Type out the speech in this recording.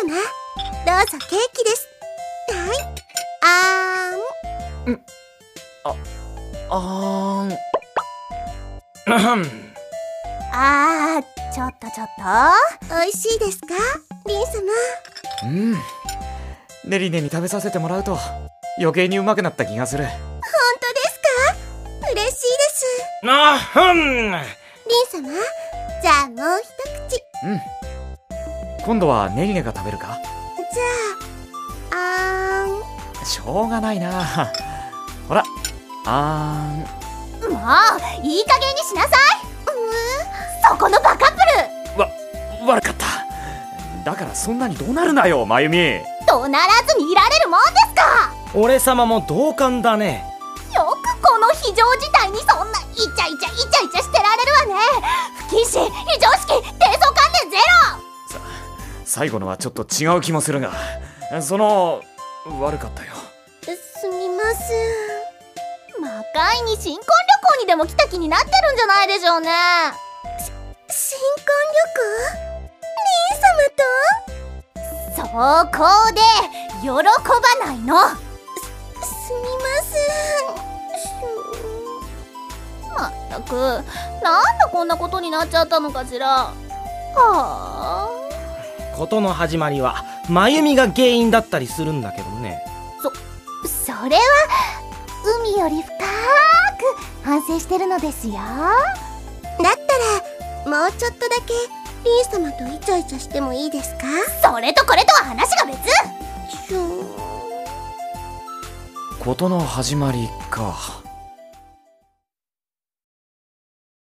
様どうぞケーキです。はい。あーん。あーん。あーちょっとちょっと。美味しいですか？リン様。うん。ネリネに食べさせてもらうと余計にうまくなった気がする。本当ですか？嬉しいです。あふん。リン様じゃあもう一口。うん今度はネリネが食べるか？じゃああーん。しょうがないな。ほらあーん。もういい加減にしなさい。そこのバカップわ悪かった。だからそんなに怒鳴るなよまゆみル怒鳴らずにいられるもんですか。俺様も同感だね。よくこの非常事態にそんなイチャ最後のはちょっと違う気もするがその悪かったよ。すみません。魔界に新婚旅行にでも来た気になってるんじゃないでしょうね。新婚旅行？リン様と？そこで喜ばないの。すすみません。まったくなんでこんなことになっちゃったのかしら。はあ。事の始まりは真由美が原因だったりするんだけどね。それは海より深く反省してるのですよ。だったらもうちょっとだけリン様とイチャイチャしてもいいですか？それとこれとは話が別。しゅー。事の始まりか